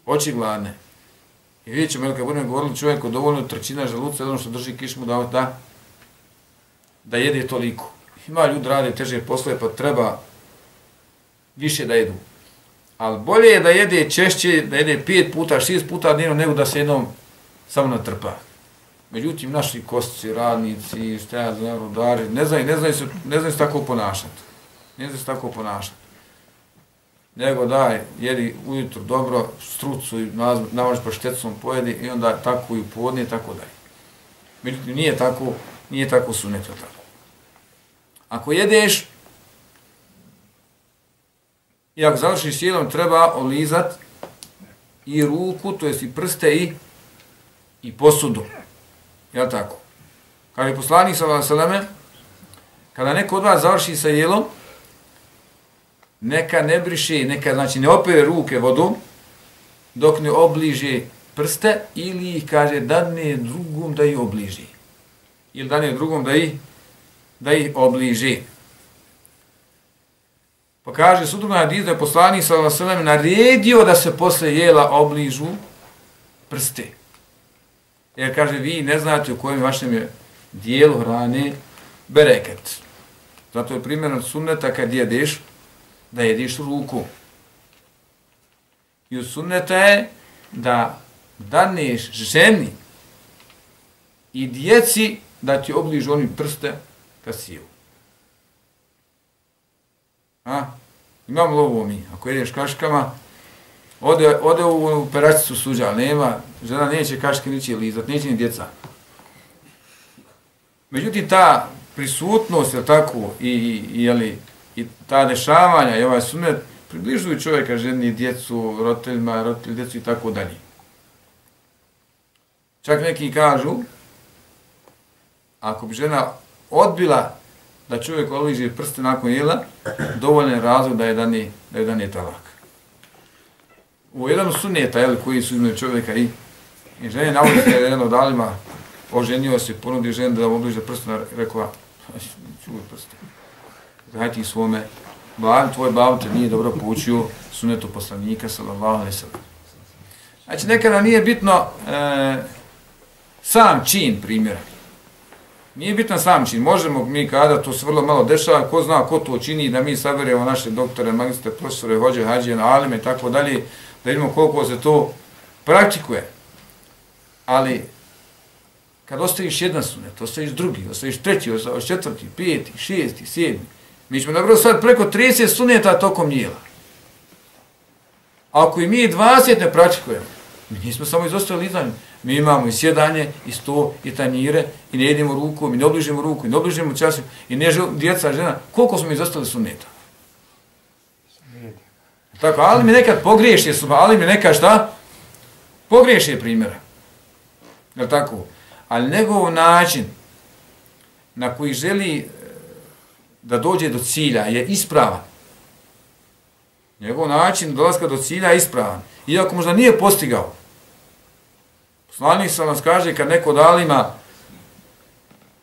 Oči gladne. I vidjet ćemo, kad budemo govorili čovjeku dovoljno trećina želuca, ono što drži kišmu da, da, da jede toliko. Ima ljudi rade teže poslove, pa treba više da jedu. Ali bolje je da jede češće, da jede pet puta, šest puta dnevno, nego da se jednom samo natrpa. Međutim, naši kostici, radnici, šta ja znam, rodari, ne znaju, ne znaju se, ne znaju se tako ponašati. Ne znaju se tako ponašati nego daj, jedi ujutro dobro, strucu i namaš pa štecom pojedi i onda tako i podne i tako dalje. Međutim, nije tako, nije tako suneto tako. Ako jedeš, i ako završiš jedom, treba olizat i ruku, to jest i prste i, i posudu. Jel tako? Kada je poslanik sa kada neko od vas završi sa jelom, neka ne briše, neka znači ne opere ruke vodom, dok ne obliže prste, ili ih kaže da ne drugom da ih obliži. Ili da ne drugom da ih, da ih obliži. Pa kaže, sudruga hadis da je poslanik sa Vasilem naredio da se posle jela obližu prste. Jer kaže, vi ne znate u kojem vašem je dijelu hrane bereket. Zato je primjer sunneta kad jedeš, da jediš ruku. I u sunneta je da daneš ženi i djeci da ti obližu oni prste ka siju. A? Imam lovu mi. Ako jedeš kaškama, ode, ode u operacicu suđa, nema, žena neće kaške niće lizat, neće ni djeca. Međutim, ta prisutnost, je tako, i, i, jeli, i ta dešavanja, i ovaj sunet, približuju čovjeka, ženi, djecu, roditeljima, roditelji, djecu i tako dalje. Čak neki kažu, ako bi žena odbila da čovjek oliže prste nakon jela, dovoljno je razlog da je dani, da je dani talak. U jednom suneta, jel, koji su između čovjeka i, i žene, navodi se jedan od alima, oženio se, ponudio ženu da obliže prste, rekla, čuvaj prste. Daj svome, bav, tvoj bav te nije dobro poučio sunetu poslanika, sallallahu alaihi sallam. Znači, nekada nije bitno e, sam čin primjera. Nije bitan sam čin. Možemo mi kada to se vrlo malo dešava, ko zna ko to čini, da mi saberemo naše doktore, magistre, profesore, hođe, hađe, alime i tako dalje, da vidimo koliko se to praktikuje. Ali, kad ostaviš jedan sunet, ostaviš drugi, ostaviš treći, ostaviš četvrti, peti, šesti, sedmi, mi ćemo dobro sad preko 30 suneta tokom njela. Ako i mi 20 ne praktikujemo, mi nismo samo izostavili izanje, mi imamo i sjedanje, i sto, i tanjire, i ne jedimo ruku, i ne obližimo ruku, i ne obližimo času, i ne žel, djeca, žena, koliko smo izostali suneta? Tako, ali mi nekad pogriješi, ali mi nekad šta? Pogriješi je primjera. Je tako? Ali njegov način na koji želi da dođe do cilja je ispravan. Njegov način dolaska do cilja je ispravan. Iako možda nije postigao, Poslanik sa nas kaže kad neko dalima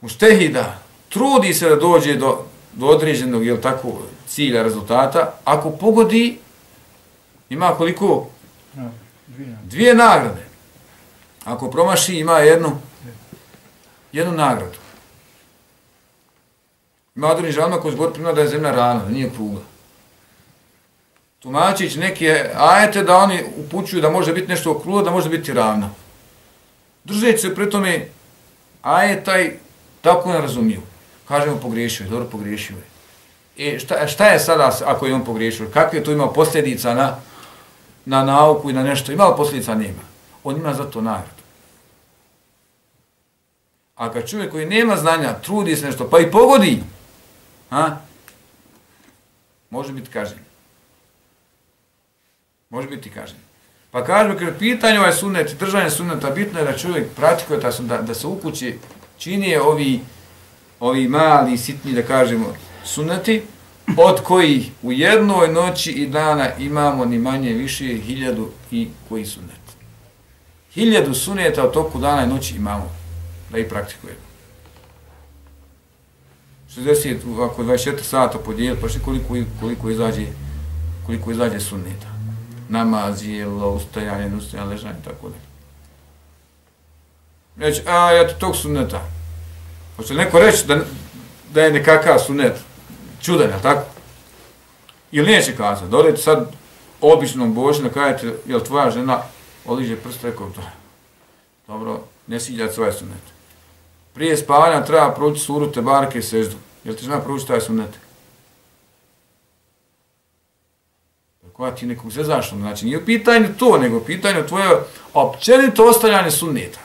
muštehida, trudi se da dođe do, do određenog jel tako, cilja, rezultata, ako pogodi, ima koliko? Dvije nagrade. Ako promaši, ima jednu, jednu nagradu. Ima određen žalma koji zbor primila da je zemlja rana, da nije kruga. Tumačić neke ajete da oni upućuju da može biti nešto okruglo, da može biti ravno držeći se pri tome, a taj tako ne razumiju. Kažemo pogriješio je, dobro pogriješio je. E šta, šta je sada ako je on pogriješio? Kakve to ima posljedica na, na nauku i na nešto? Ima posljedica? Nema. On ima za to nagradu. A kad čovjek koji nema znanja, trudi se nešto, pa i pogodi, a, može biti kažen. Može biti kažen. Pa kažemo, kada pitanje ovaj sunet, držanje suneta, bitno je da čovjek pratikuje ta sunet, da, da se u kući čini ovi, ovi mali, sitni, da kažemo, suneti, od koji u jednoj noći i dana imamo ni manje više hiljadu i koji sunet. Hiljadu suneta u toku dana i noći imamo da ih praktikujemo. 60, ako 24 sata podijeli, pa koliko, koliko izađe, koliko izađe sunneta namaz, jelo, ustajanje, ustajanje, ležanje, tako da. Reći, a ja to tog sunneta. Hoće neko reći da, da je nekakav sunnet čudan, je tako? Ili neće kazati, da odete sad običnom božinu, kajete, jel tvoja žena oliže prst, rekao to. Dobro, ne siljati svoje ovaj sunnet. Prije spavanja treba proći suru te barke i seždu. Jel ti žena proći taj sunnet? koja ti nekog se zašto. Ono, znači, nije pitanje to, nego pitanje tvoje općenito ostavljanje sunneta.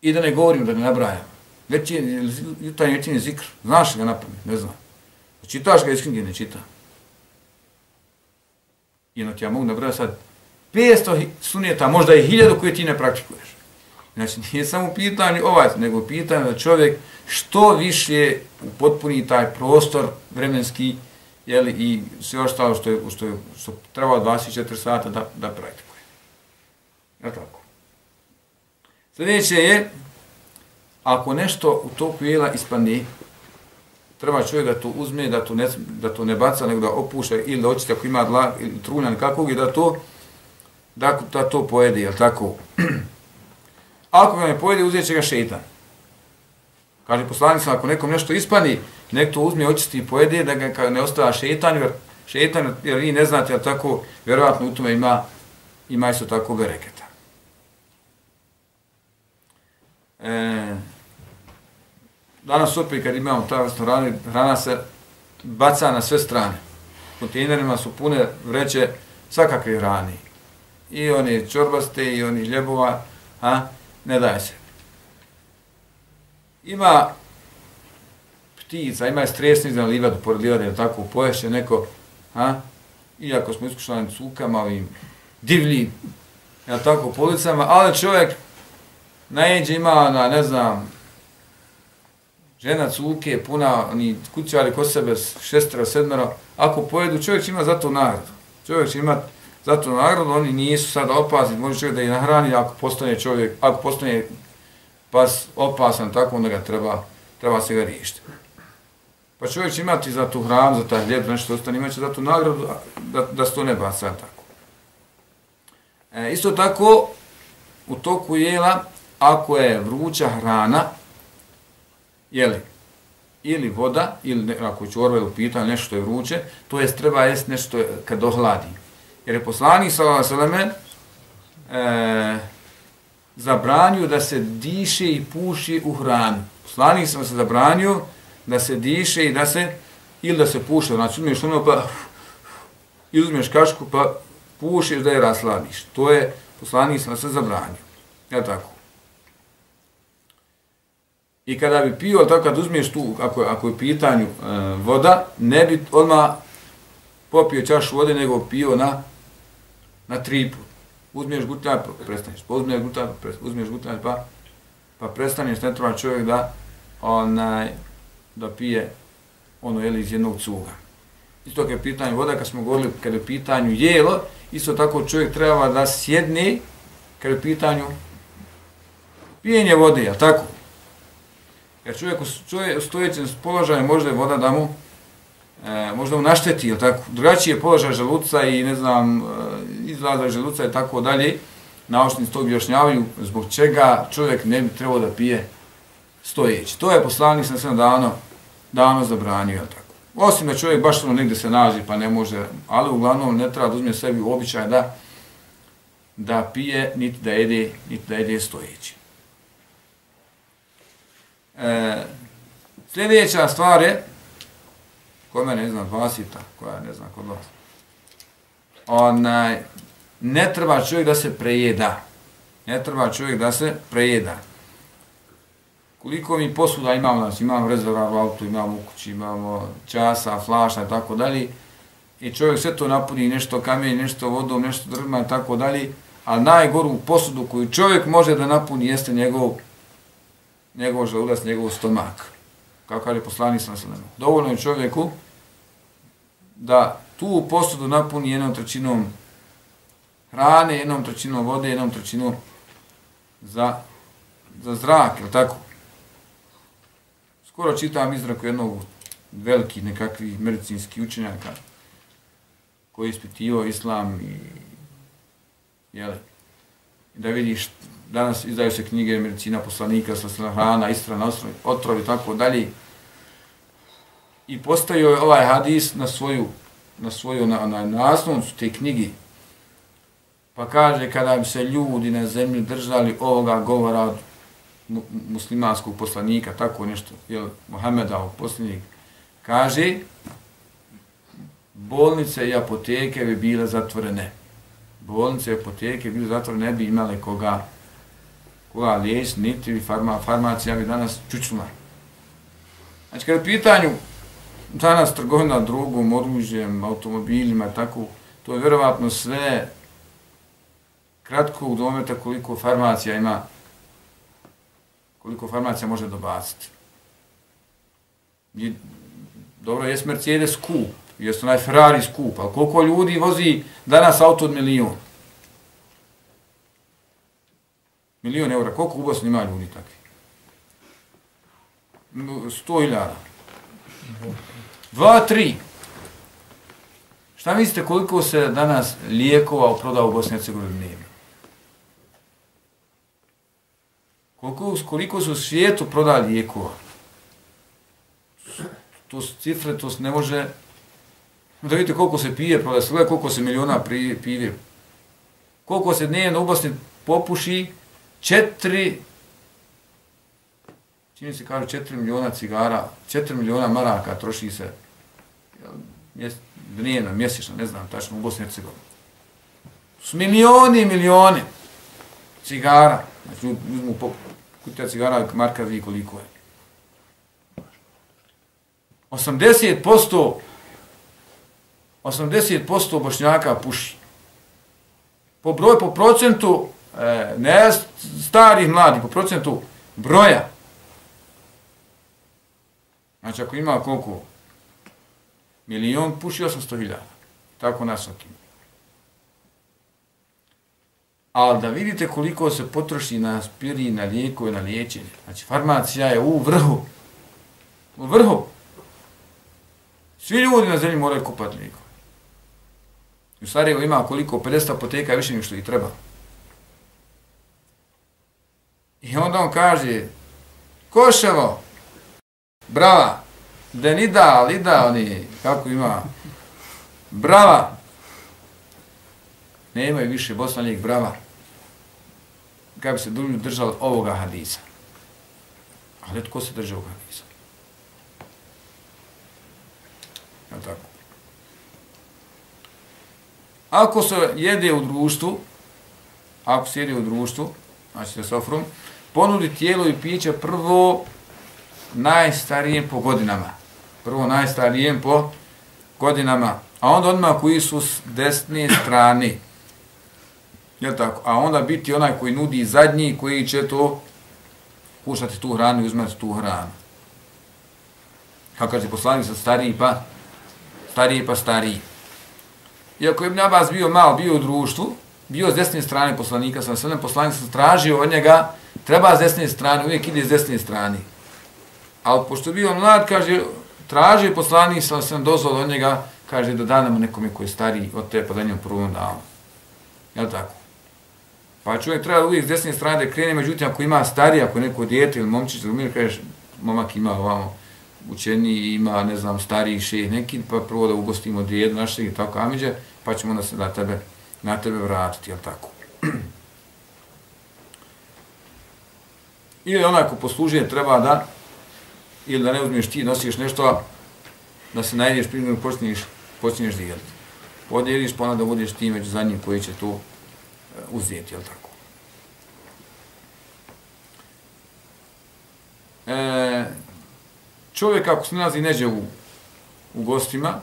I da ne govorim, da ne nabrajam. Već je jutarnji je zikr. Znaš ga napamet? Ne znam. Čitaš ga iz knjige? Ne čita. I ono ti ja mogu nabrati sad 500 suneta, možda i 1000 koje ti ne praktikuješ. Znači, nije samo pitanje ovaj, nego pitanje da čovjek što više upotpuni taj prostor vremenski jeli, i sve ostalo što, je, što, je, što treba 24 sata da, da praktikuje. Je tako? Sljedeće je, ako nešto u toku jela ispane, treba čovjek da to uzme, da to ne, da to ne baca, nego da opuša ili da očite ako ima dla, ili trunja kakvog i da to, da, da to pojede, je tako? ako ga ne pojede, uzet će ga šeitan. Kaže poslanica, ako nekom nešto ispani, nek to uzme, očisti i pojede, da ga ne ostava šetanju, jer šetan, jer vi ne znate, ali tako, vjerovatno u tome ima, ima isto tako bereketa. E, danas opet kad imamo ta vrsta hrane, hrana se baca na sve strane. Kontejnerima su pune vreće svakakve hrane. I oni čorbaste, i oni ljebova, a ne daje se. Ima ptica, ima stresni za livadu, pored livade, tako, poješće neko, a, iako smo iskušali cukama, ovim divljim, ja tako, policama, ali čovjek najeđe ima, na, ne znam, žena cuke, puna, oni kućari kod sebe, šestero, sedmero, ako pojedu, čovjek će ima za to nagradu. Čovjek će imati za to nagradu, oni nisu sada opazni, može čovjek da ih nahrani, ako postane čovjek, ako postane pas opasan, tako onda ga treba, treba se ga riješiti. Pa čovjek će imati za tu hranu, za taj hljeb, nešto ostane, imaće za tu nagradu, da, da se to ne baca tako. E, isto tako, u toku jela, ako je vruća hrana, jeli, ili voda, ili ne, ako ću orve ili pita, nešto je vruće, to jest treba jest nešto kad ohladi. Jer je poslanik s.a.v. E, zabranio da se diše i puši u hranu. Poslanik sam se zabranio da se diše i da se, ili da se puše, znači uzmeš ono pa, i uzmeš kašku pa pušiš da je rasladiš. To je poslanik sam se zabranio. Ja tako. I kada bi pio, tako kad uzmeš tu, ako, ako je u pitanju e, voda, ne bi odmah popio čašu vode, nego pio na, na tri put. Uzmeš gutljaj, pa prestaneš. Pa uzmeš gutljaj, pa gutljaj, pa, pa prestaneš. Ne treba čovjek da, onaj, da pije ono jeli iz jednog cuga. Isto kad je pitanje voda, kad smo govorili, kad je pitanju jelo, isto tako čovjek treba da sjedne, kad je pitanju pijenje vode, jel tako? Jer čovjek, u stojećem položaju možda je voda da mu e, možda mu našteti, je tako? Drugačiji je položaj želuca i ne znam, e, izlaza želuca i tako dalje. Naučnici to objašnjavaju zbog čega čovjek ne bi trebao da pije stojeći. To je poslanik sam sve davno, davno zabranio, je tako? Osim da čovjek baš ono negdje se nalazi pa ne može, ali uglavnom ne treba da uzme sebi običaj da da pije, niti da jede, niti da jede stojeći. E, sljedeća stvar je, kod mene ne znam, vasita, koja ne znam kod vas, onaj, ne treba čovjek da se prejeda. Ne treba čovjek da se prejeda. Koliko mi posuda imamo, znači imamo rezervar u autu, imamo u kući, imamo časa, flaša i tako dalje, i čovjek sve to napuni, nešto kamenje, nešto vodom, nešto drvima i tako dalje, a najgoru posudu koju čovjek može da napuni jeste njegov njegov želudac, njegov stomak. Kako kaže poslanik sa. Dovoljno je čovjeku da tu posudu napuni jednom trećinom hrane, jednom trećinom vode, jednom trećinom za, za zrak, je tako? Skoro čitam izraku jednog velikih nekakvih medicinskih učenjaka koji je ispitivao islam i jel, da vidiš danas izdaju se knjige medicina poslanika, sa hrana, istrana, otrovi, tako dalje. I postoji ovaj hadis na svoju, na svoju, na, na naslovnicu te knjigi. Pa kaže, kada bi se ljudi na zemlji držali ovoga govora od muslimanskog poslanika, tako nešto, je Mohameda, ovog posljednjeg, kaže, bolnice i apoteke bi bile zatvorene. Bolnice i apoteke bi bile zatvorene, ne bi imale koga koga liječiti, niti farma, farmacija bi danas čučnula. Znači, kada je pitanju danas trgovina drugom, oružjem, automobilima, tako, to je vjerovatno sve kratkog dometa koliko farmacija ima, koliko farmacija može dobaciti. I, dobro, jes Mercedes skup, jes onaj Ferrari skup, ali koliko ljudi vozi danas auto od milion? Milion eura. Koliko u Bosni ima ljudi takvi? Sto iljada. Dva, tri. Šta mislite koliko se danas lijekova proda u Bosni i Hercegovini dnevno? Koliko, koliko su u svijetu proda lijekova? To su cifre, to se ne može... Da vidite koliko se pije, pa proda se koliko se miliona pije. Koliko se dnevno u Bosni popuši, četiri čini se kaže 4 miliona cigara, 4 miliona maraka troši se mjes, dnevno, mjesečno, ne znam, tačno u Bosni i Hercegovini. Su milioni i milioni cigara, znači uzmu po kutija cigara, marka vi koliko je. 80% 80% bošnjaka puši. Po broj, po procentu, e, ne starih mladih, po procentu broja. Znači, ako ima koliko? Milion, puši 800 hiljada. Tako nas okim. Ali da vidite koliko se potroši na spiri, na lijekove, na liječenje. Znači, farmacija je u vrhu. U vrhu. Svi ljudi na zemlji moraju kupati lijekove. U Sarajevo ima koliko 50 apoteka više nego što ih treba. I onda on kaže, Koševo, brava, Denida, Lida, oni, kako ima, brava, nemaju više bosanijeg brava, kada bi se dužno držali ovoga hadisa. Ali tko se drže ovoga hadisa? Je tako? Ako se jede u društvu, ako se jede u društvu, znači sa sofrom, ponudi tijelo i piće prvo najstarijem po godinama. Prvo najstarijem po godinama. A onda odmah koji su s desne strane. Je tako? A onda biti onaj koji nudi zadnji, koji će to kušati tu hranu i uzmati tu hranu. Kako kaže poslanik sa stariji pa stariji pa stariji. Iako je Ibn Abbas bio mal, bio u društvu, bio s desne strane poslanika, sam sve poslanik sam tražio od njega, treba s desne strane, uvijek ide s desne strane. Ali pošto je bio mlad, kaže, traži poslanik sam sve dozvol od njega, kaže da danemo nekome koji je stariji od te, pa da njemu prvom dao. Je tako? Pa čovjek treba uvijek s desne strane da krene, međutim, ako ima stariji, ako neko dijete ili momčić, da umir, kaže, momak ima ovamo, učeni ima, ne znam, stariji šeh neki, pa prvo da ugostimo djedu našeg i tako amiđe, pa ćemo da se na tebe, na tebe vratiti, jel tako? ili onaj ko poslužuje treba da, ili da ne uzmeš ti, nosiš nešto, da se najedeš primjer, počneš, počneš dijeliti. Podijeliš, pa onda da budeš ti među zadnjim koji će to e, uzeti, jel tako? E, čovjek ako se nalazi neđe u, u gostima,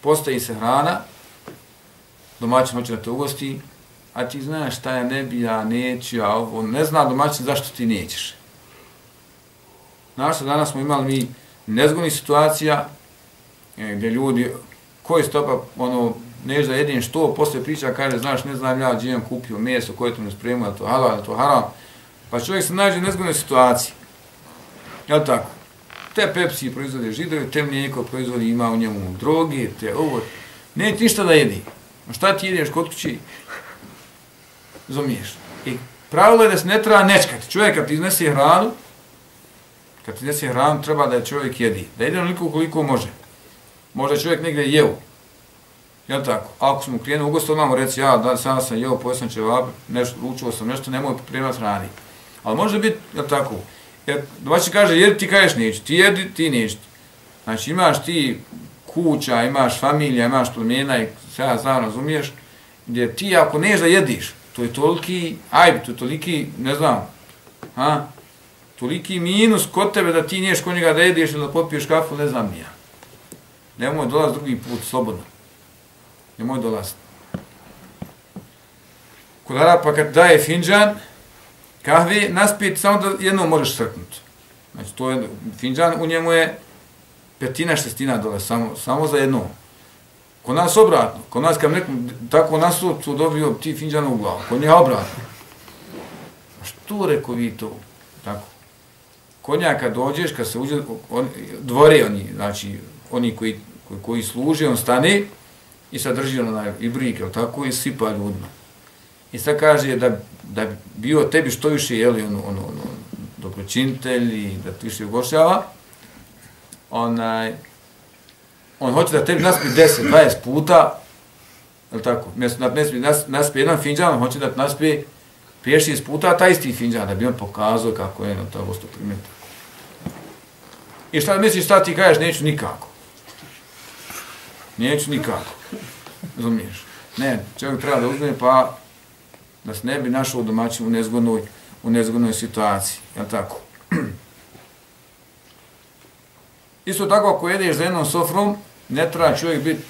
postaji se hrana, domaćin hoće da te ugosti, a ti znaš šta ja ne bi, ja neću, a ovo, ne zna domaćin zašto ti nećeš. Znaš što danas smo imali mi nezgodni situacija, e, gdje ljudi, koji stopa, ono, neš da jedin što, posle priča, kaže, znaš, ne znam ja, gdje kupio meso, koje to mi spremio, to halal, to haram, pa čovjek se nađe u nezgodnoj situaciji. Jel tako? Te Pepsi proizvode židovi, te mlijeko proizvodi ima u njemu droge, te ovo. Ne ti ništa da jedi. A šta ti jedeš kod kući? Zomiješ. I pravilo je da se ne treba nečkati. Čovjek kad ti iznese hranu, kad ti desi hranu, treba da je čovjek jedi. Da jede onoliko koliko može. Možda čovjek negdje jeo. Jel tako? Ako smo krenuli u gostu, imamo reći, ja da, sam sam jeo, pojel sam čevap, nešto, ručuo sam nešto, nemoj pripremati hrani. Ali može biti, jel tako, Jer domaći kaže, jedi ti kažeš neću, ti jedi, ti neću. Znači imaš ti kuća, imaš familija, imaš plemena i sve ja znam, razumiješ, gdje ti ako neš da jediš, to je toliki, ajde, to je toliki, ne znam, ha, toliki minus kod tebe da ti neš kod njega da jedeš ili da popiješ kafu, ne znam nija. Nemoj dolaz drugi put, slobodno. Nemoj dolaz. Kod Arapa kad daje finđan, kahve naspit samo da jednom možeš srknuti. Znači, to je finđan, u njemu je petina šestina dole, samo, samo za jedno. Kod nas obratno, kod nas kad nekom, tako nas su, su dobio ti finđana u glavu, kod nje obratno. A što rekao vi to? Tako konja kad dođeš, kad se uđe, on, dvore oni, znači, oni koji, koji, koji služe, on stane i sad drži onaj i brike, tako, i sipa ljudima. I sad kaže da, da bio tebi što više, jeli, ono, ono, ono, dobročinitelj i da ti više ugošava, onaj, on hoće da tebi naspi 10, 20 puta, je tako, mjesto da naspi, nas, naspi jedan finđan, on hoće da naspi 5 puta taj isti finđan, da bi on pokazao kako je na to gosto primjeta. I šta misliš, šta ti kažeš, neću nikako. Neću nikako. Razumiješ? Ne, čovjek treba da uzme pa da se ne bi našao u domaćinu u nezgodnoj, u nezgodnoj situaciji. Jel tako? Isto tako ako jedeš za jednom sofrom, ne treba čovjek biti,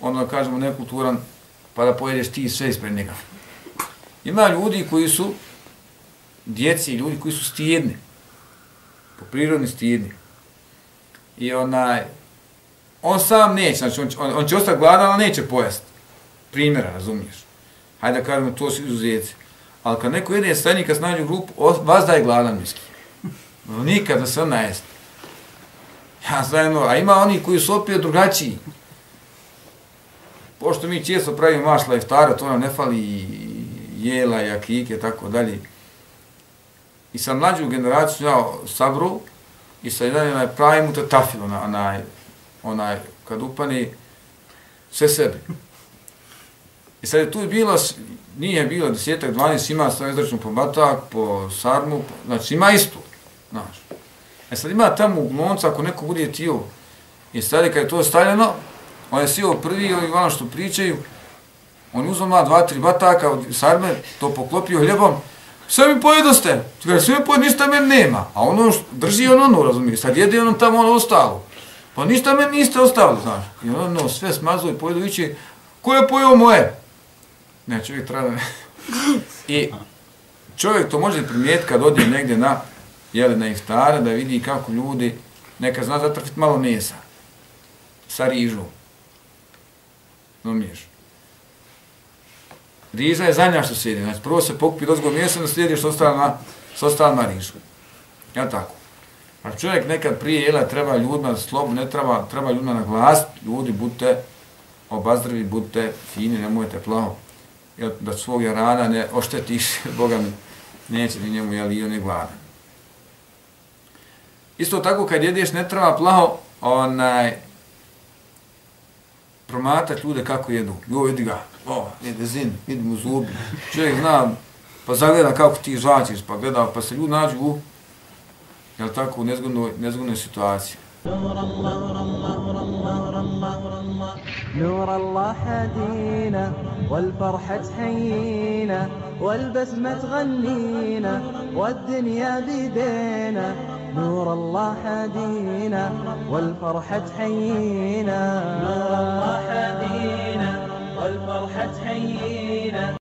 ono da kažemo, nekulturan, pa da pojedeš ti sve ispred njega. Ima ljudi koji su djeci, ljudi koji su stijedni, po prirodni stijedni. I onaj, on sam neće, znači on, on, on će ostati gladan, ali neće pojesti. Primjera, razumiješ. Hajde da kažemo, to su izuzetci. Ali kad neko jede srednji, kad snađu grupu, os, grupu, vas da je gladan miski. Nikad da se on najesti. Ja znam, a ima oni koji su opet drugačiji. Pošto mi često pravimo mašla ftara, to nam ne fali i jela i akike, tako dalje. I sa mlađu generaciju ja sabru i sa jedan onaj pravi mu te tafil, onaj, onaj, onaj, kad upani sve sebi. I sad je tu bilo, nije bilo desetak, dvanest, ima svoj izračun po batak, po sarmu, znači ima isto, znaš. E sad ima tamo u glonca, ako neko bude tio, i sad kad je to stavljeno, on je sio prvi, ovi ono što pričaju, on uzmao mlad dva, tri bataka od sarme, to poklopio hljebom, sve mi pojedoste, sve mi pojedoste, ništa meni nema, a ono drži on ono, razumije, sad jede ono tamo ono ostalo, pa ništa meni niste ostalo, znaš, i ono sve smazuje i pojedu, iće, ko je pojeo moje? Ne, čovjek treba da... I čovjek to može primijeti kad odje negdje na, jeli, na iftare, da vidi kako ljudi, neka zna zatrfiti malo mesa, sa rižom, Razumiješ? Riža je zadnja što slijedi. Znači, prvo se pokupi dozgo mjesto, onda slijedi što ostala na, što ostala na rižu. Ja tako. A čovjek nekad prije jela treba ljudima slobu, ne treba, treba ljudima na glas, ljudi budite obazdravi, budite fini, nemojte plaho. Jel, da svog rana ne oštetiš, Boga mi neće ni njemu, jel, i on je gladan. Isto tako kad jedeš ne treba plaho, onaj, promatati ljude kako jedu. Jo, vidi ga, o, jede zin, vidi mu zubi. Čovjek zna, pa zagleda kako ti žvačiš, pa gleda, pa se ljudi nađu u, jel tako, u nezgodnoj, nezgodnoj situaciji. نور الله هدينا والفرحة تحيينا والبسمة تغنينا والدنيا بيدينا نور الله هدينا والفرحة تحيينا نور الله هدينا والفرحة تحيينا